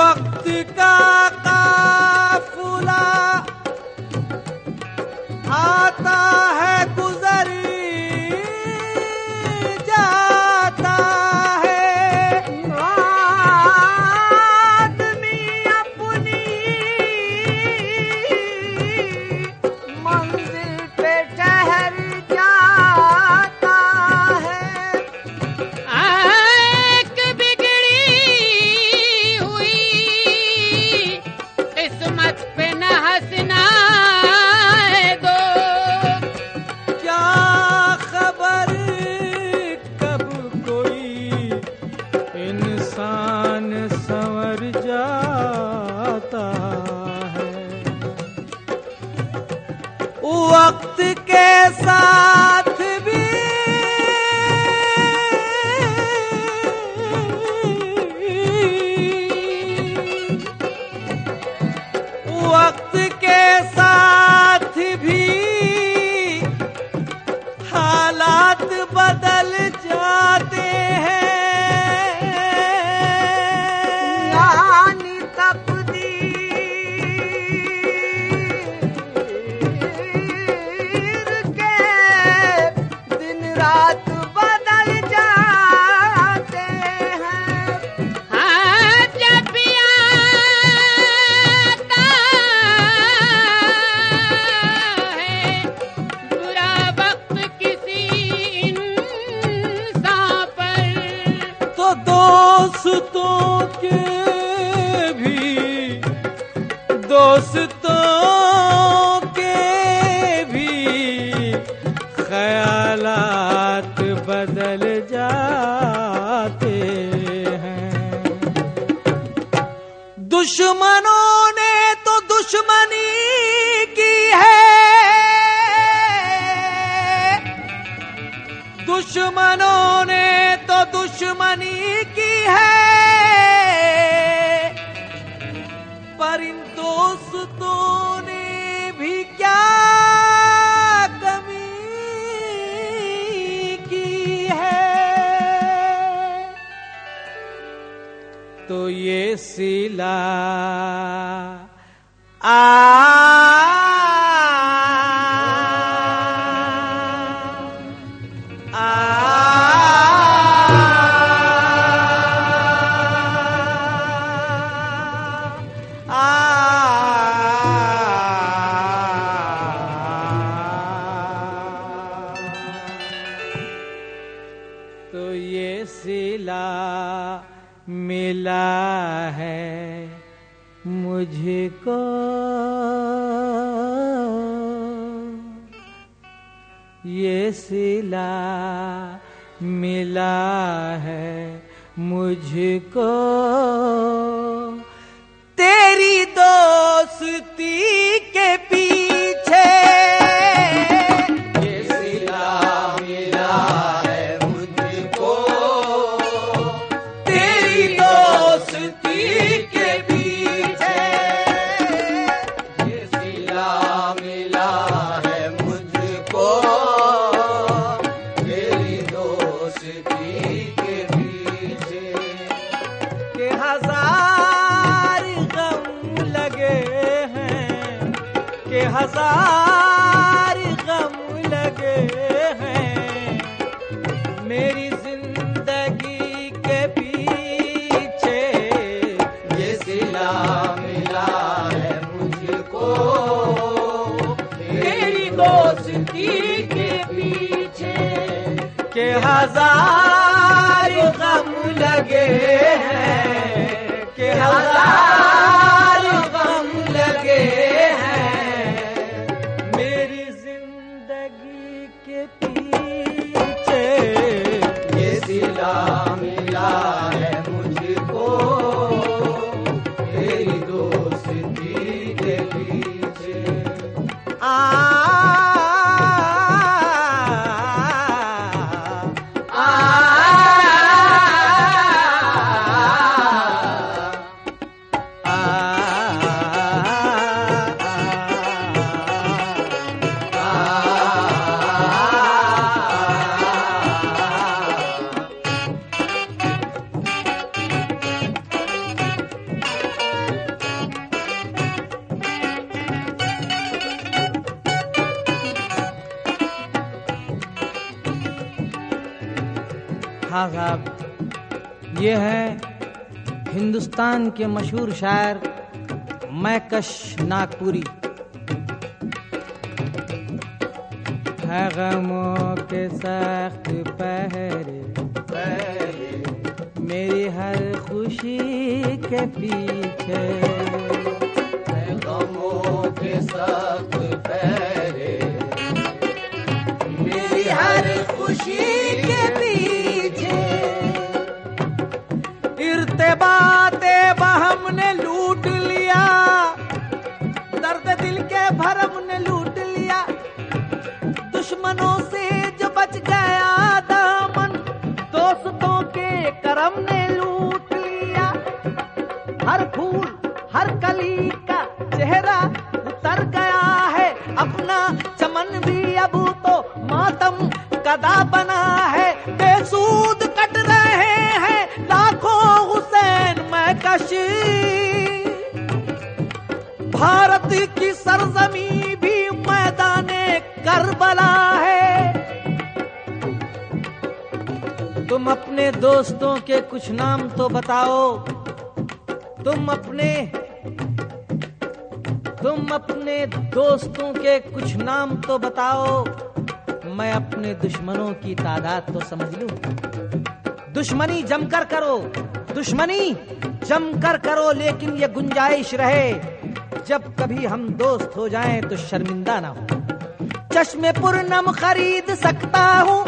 Fuck. ਦੋਸਤੋ sila. Ah. हज़ार गम लगे हैं। मेरी ज़िंदगी के पीछे ये सिला मिला है मुझको। मेरी दोस्ती के पीछे के हज़ार गम लगे हैं। के हज़ार हिंदुस्तान के मशहूर शायर मैकश नागपुरी। है गमों के सख्त पहरे। मेरी हर खुशी के पीछे। खुशी के पीछे। irte कदम कदा बना है बेसूद कट रहे हैं, लाखों हुसैन मैं कशी भारत की सरजमी भी मैदाने करबला है। तुम अपने दोस्तों के कुछ नाम तो बताओ। तुम अपने तुम अपने दोस्तों के कुछ नाम तो बताओ। मैं अपने दुश्मनों की तादाद तो समझ लू। दुश्मनी जमकर करो, दुश्मनी जमकर करो, लेकिन ये गुंजाइश रहे। जब कभी हम दोस्त हो जाएँ तो शर्मिंदा ना हो। चश्मे पुरनम खरीद सकता हूँ,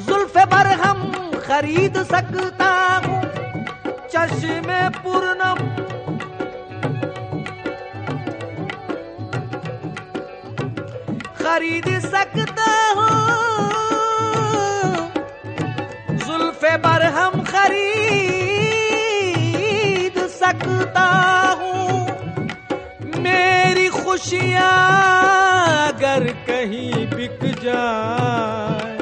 जुल्फ पर हम खरीद सकता हूँ। चश्मे पूर्णम खरीद सकता हूँ। जुल्फे पर हम खरीद सकता हूँ। मेरी खुशियाँ अगर कहीं बिक जाए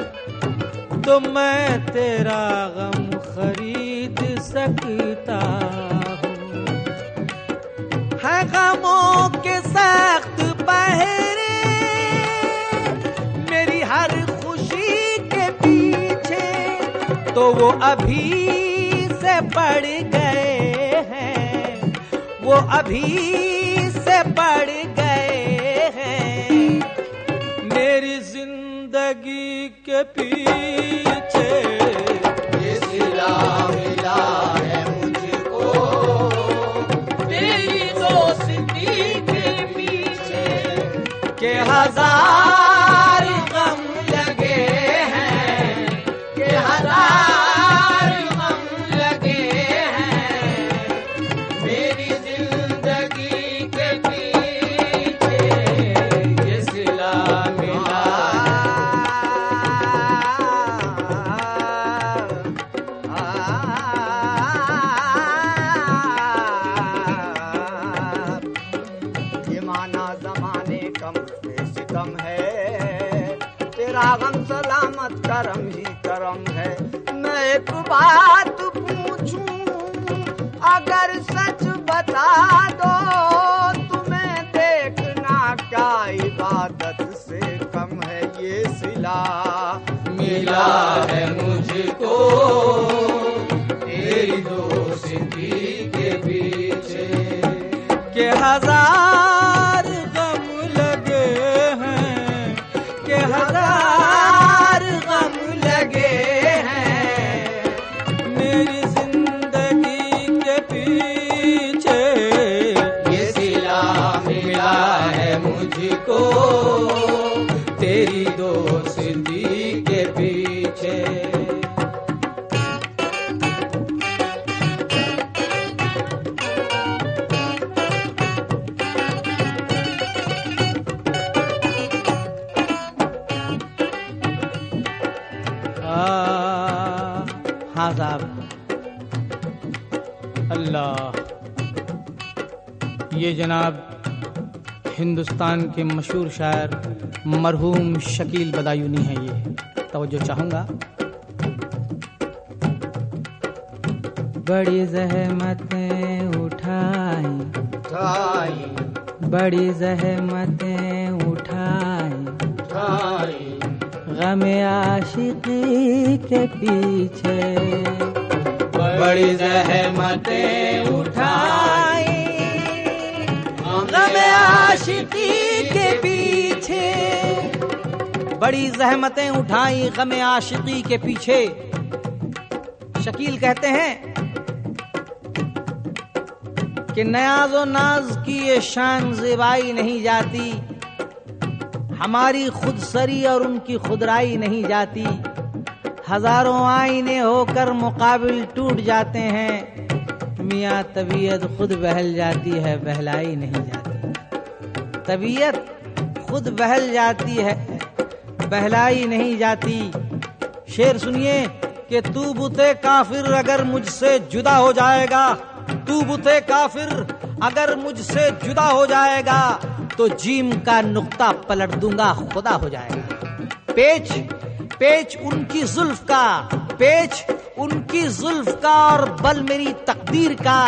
तो मैं तेरा गम खरीद सकता हूँ। है गमों के सख्त पहरे तो वो अभी से बढ़ गए हैं। वो अभी से बढ़ गए हैं। मेरी ज़िंदगी के पीछे ये सिला मिला है मुझको तेरी दोस्ती के पीछे के हज़ार के हज़ार हिंदुस्तान के मशहूर शायर मरहूम शकील बदायूनी है ये। तवज्जो चाहूँगा। बड़ी जहमतें उठाई। उठाई। बड़ी जहमतें उठाई। उठाई। गम आशिकी के पीछे। बड़ी जहमतें उठाई। गम आशिकी के पीछे। बड़ी जहमतें उठाई गम आशिकी के पीछे। शकील कहते हैं कि नयाजो नाज की ये शान जेबाई नहीं जाती। हमारी खुद सरी और उनकी खुदराई नहीं जाती। हज़ारों आईने होकर मुकाबिल टूट जाते हैं। मियाँ, तबीयत खुद बहल जाती है, बहलाई नहीं जाती। तबीयत खुद बहल जाती है, बहलाई नहीं जाती। शेर सुनिए कि तू बुते काफिर अगर मुझसे जुदा हो जाएगा, तू बुते काफिर अगर मुझसे जुदा हो जाएगा तो जीम का नुक्ता पलट दूँगा, खुदा हो जाएगा। पेच पेच उनकी जुल्फ का पेच उनकी जुल्फ का और बल मेरी तकदीर का।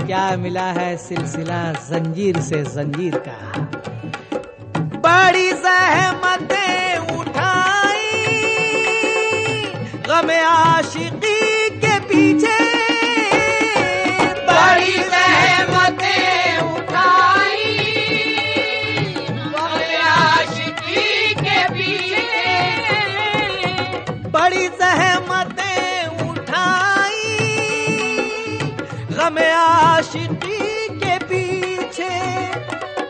क्या मिला है सिलसिला जंजीर से जंजीर का? बड़ी सहमतें उठाई, गमे आशिकी आशिकी के पीछे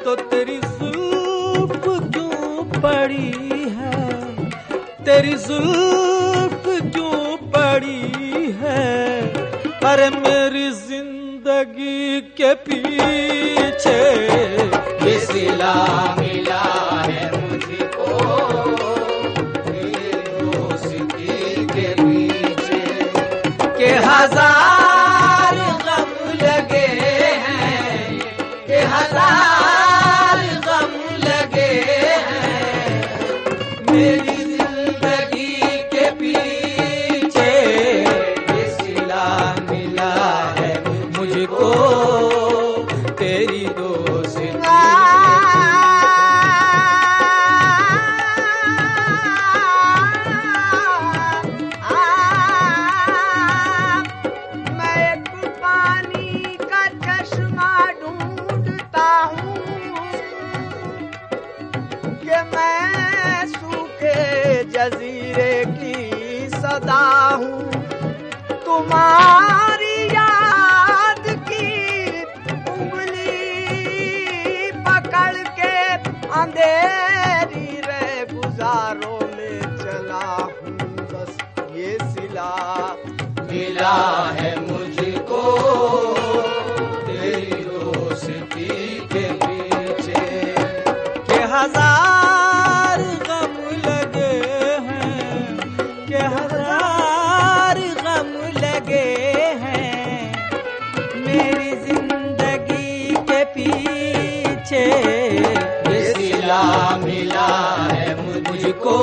तो तेरी जुल्फ क्यों पड़ी है? तेरी जुल्फ हूँ तुम्हारी सिला मिला है मुझको।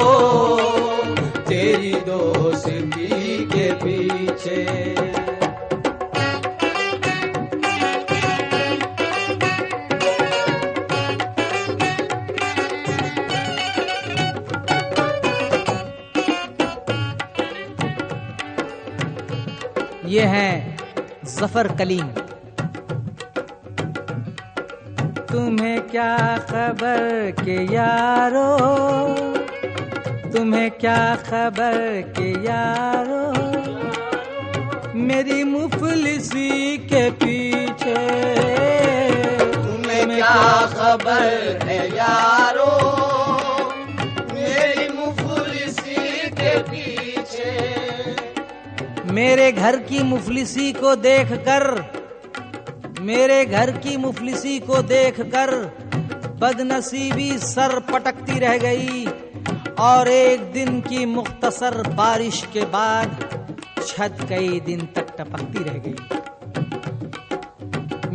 तेरी दोस्ती के पीछे। ये है ज़फ़र कलीम। क्या खबर के यारो? तुम्हें क्या खबर के यारो? मेरी मुफलिसी के पीछे तुम्हें क्या खबर है यारो? मेरी मुफलिसी के पीछे। मेरे घर की मुफलिसी को देखकर मेरे घर की मुफलिसी को देखकर बदनसीबी सर पटकती रह गई और एक दिन की मुख्तसर बारिश के बाद छत कई दिन तक टपकती रह गई।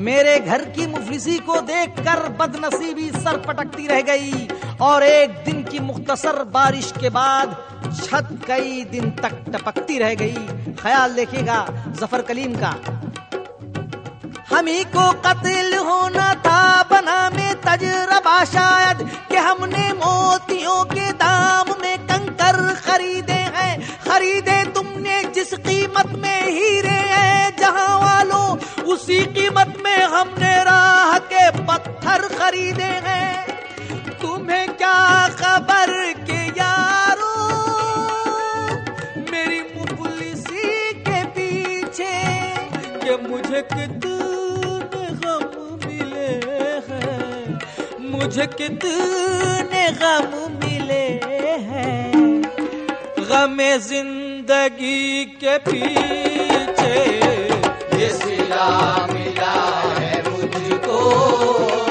मेरे घर की मुफलिसी को देखकर बदनसीबी सर पटकती रह गई और एक दिन की मुख्तसर बारिश के बाद छत कई दिन तक टपकती रह गई। ख्याल देखिएगा ज़फ़र कलीम का हम को कत्ल होना था बना में तजरबा शायद कि हमने मोतियों के दाम में कंकर खरीदे हैं। खरीदे तुमने जिस कीमत में हीरे हैं, जहाँ वालों उसी कीमत में हमने राह के पत्थर खरीदे हैं। तुम्हें क्या खबर के यारो मुझे कितने गम मिले हैं। गम ज़िंदगी के पीछे ये सिला मिला है मुझको।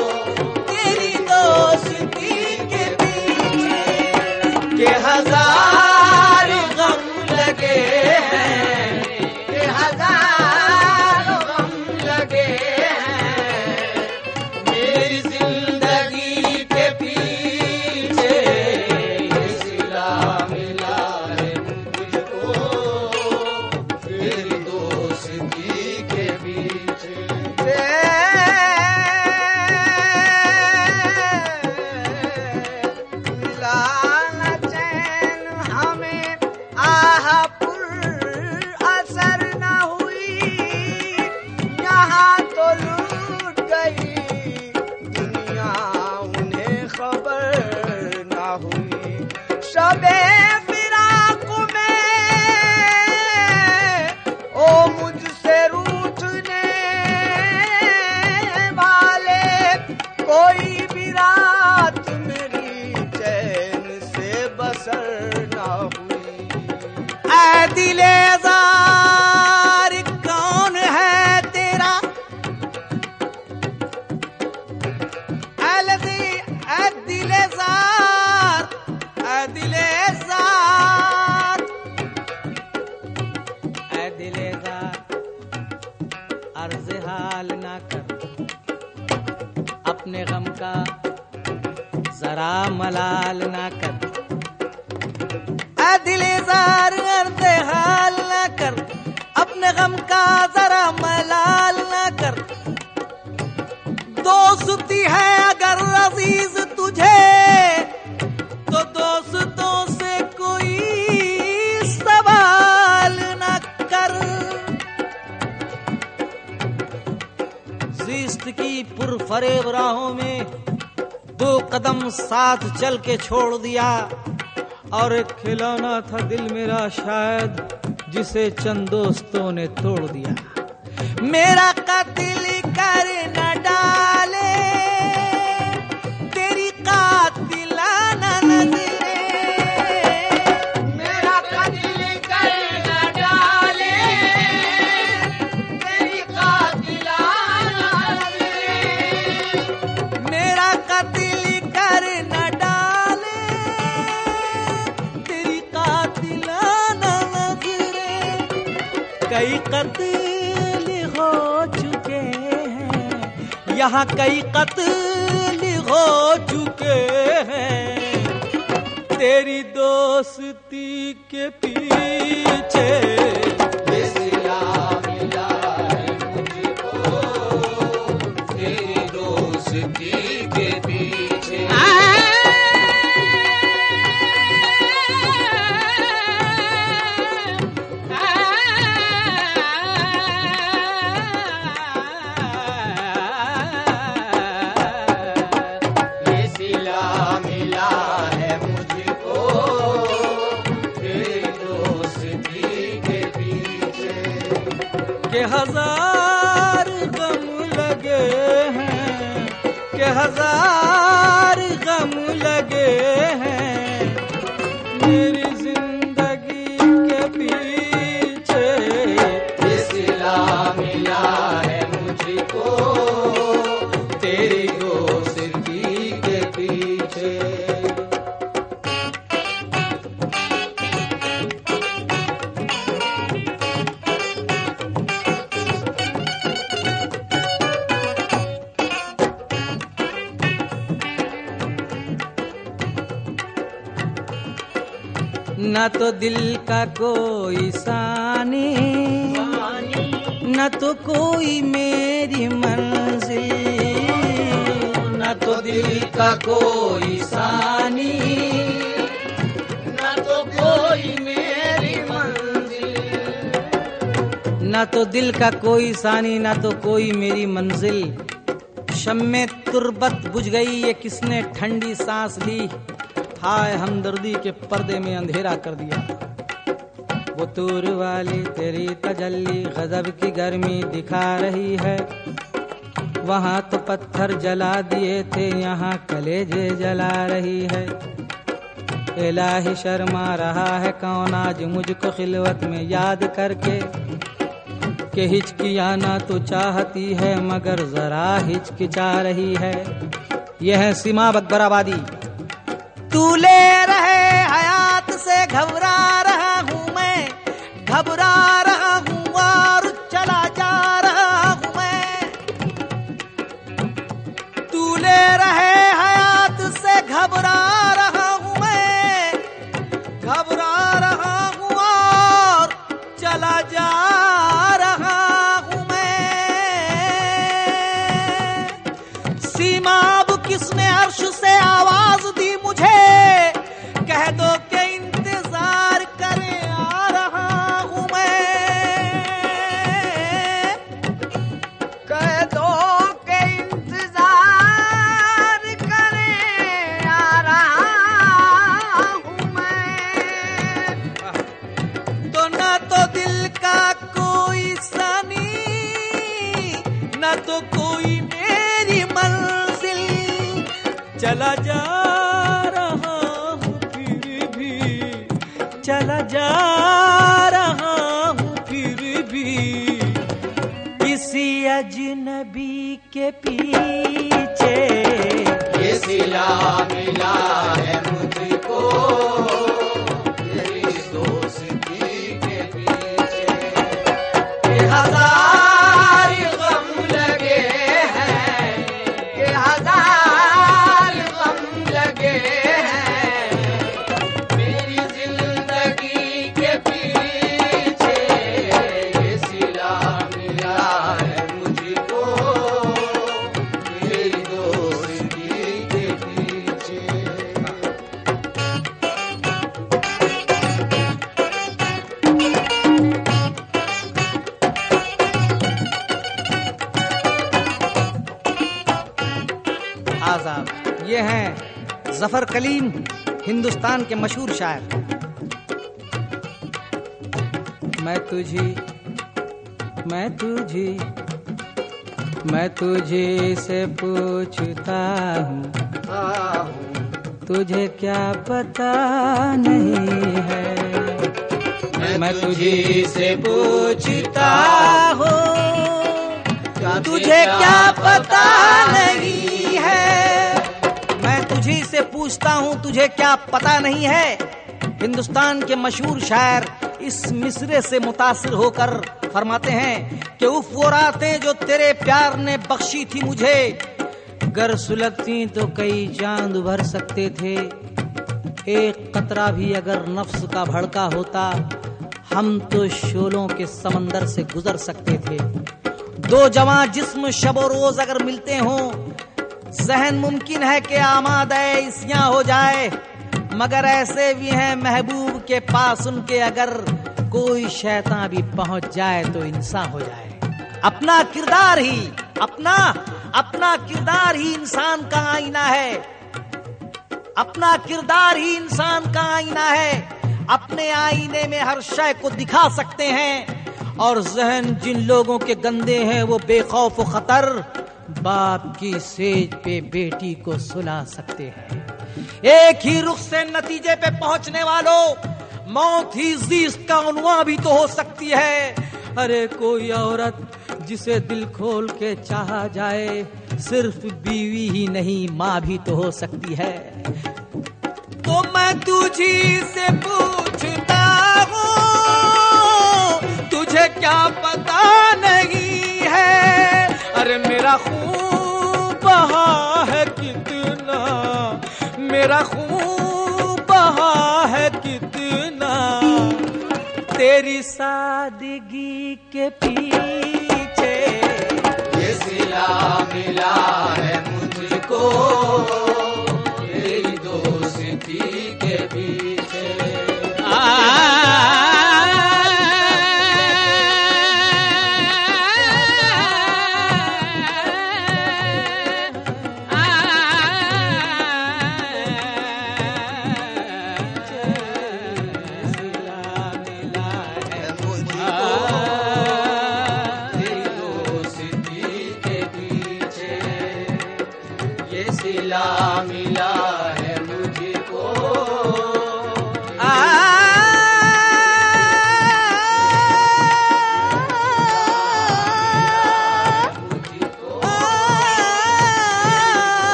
अर्ज़ हाल ना कर। अपने गम का जरा मलाल ना कर। दिलेजार अर्ज़ हाल ना कर। अपने गम का जरा मलाल ना कर। दोस्ती है अगर अज़ीज़ तुझे की पुरफरेब राहों में दो कदम साथ चल के छोड़ दिया। और एक खिलौना था दिल मेरा शायद, जिसे चंद दोस्तों ने तोड़ दिया। मेरा कतिल कर यहाँ कई कत्ल हो चुके हैं। तेरी दोस्ती के पीछे के न तो दिल का कोई सानी। न तो कोई मेरी मंजिल। न तो दिल का कोई सानी। न तो कोई मेरी मंजिल। न तो दिल का कोई सानी, न तो कोई मेरी मंजिल। शम में तुरबत बुझ गई ये किसने ठंडी सांस ली? हाय हमदर्दी के पर्दे में अंधेरा कर दिया। वो तूर वाली तेरी तजल्ली गजब की गर्मी दिखा रही है। वहाँ तो पत्थर जला दिए थे, यहाँ कलेजे जला रही है। इलाही शर्मा रहा है कौन आज मुझको खिलवत में याद करके? के हिचकियाना तो चाहती है, मगर जरा हिचकिचा रही है। यह है सीमा बकबराबादी तू ले रहे हयात से घबरा रहा हूँ मैं। घबरा न तो कोई मेरी मंजिल। चला जा रहा हूँ फिर भी। चला जा रहा हूँ फिर भी। किसी अजनबी के पीछे ये सिला मिला है। ज़फ़र कलीम, हिंदुस्तान के मशहूर शायर। मैं तुझे, मैं तुझी, मैं तुझे से पूछता हूँ। तुझे क्या पता नहीं है? मैं तुझे से पूछता हूँ। तुझे क्या पता नहीं से पूछता हूँ, तुझे क्या पता नहीं है? हिंदुस्तान के मशहूर शायर इस मिसरे से मुतासिर होकर फरमाते हैं कि उफ, वो रातें जो तेरे प्यार ने बख्शी थी मुझे, गर सुलगती तो कई चाँद भर सकते थे। एक कतरा भी अगर नफ्स का भड़का होता, हम तो शोलों के समंदर से गुजर सकते थे। दो जवां जिस्म शबो रोज अगर मिलते हों जहन मुमकिन है कि आमाद इसियाँ हो जाए। मगर ऐसे भी हैं महबूब के पास, उनके अगर कोई शैतान भी पहुँच जाए तो इंसान हो जाए। अपना किरदार ही, अपना अपना किरदार ही इंसान का आईना है। अपना किरदार ही इंसान का आईना है। अपने आईने में हर शय को दिखा सकते हैं। और जहन जिन लोगों के गंदे हैं, वो बेखौफ खतर बाप की सेज पे बेटी को सुला सकते हैं। एक ही रुख से नतीजे पे पहुँचने वालों, मौत ही जीस्त का उनवा भी तो हो सकती है। अरे कोई औरत जिसे दिल खोल के चाहा जाए, सिर्फ़ बीवी ही नहीं, माँ भी तो हो सकती है। तो मैं तुझी से पूछता हूँ, तुझे क्या पता नहीं? मेरा खून बहा है कितना, मेरा खून बहा है कितना। तेरी सादगी के पीछे ये सिला मिला है मुझको तेरी दोस्ती के पीछे। है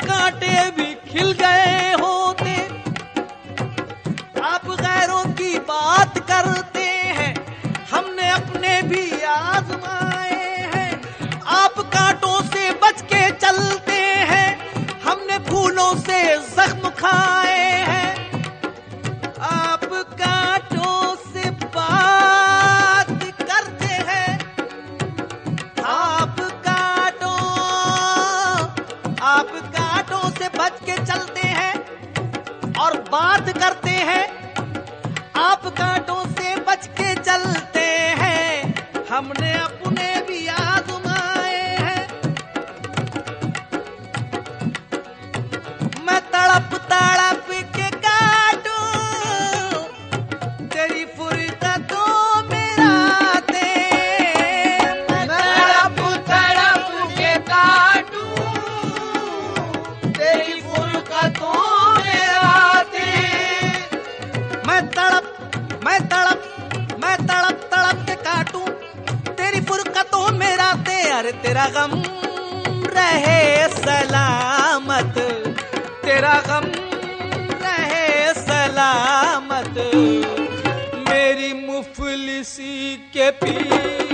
कांटे भी खिल गए होते। आप गैरों की बात करते हैं, हमने अपने भी आजमाए हैं। आप कांटों से बच के चलते हैं, हमने फूलों से जख्म खाए रातें तेरा गम रहे सलामत। तेरा गम रहे सलामत। मेरी मुफलिसी के पीछे